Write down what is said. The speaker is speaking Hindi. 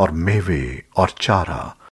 और मेवे और चारा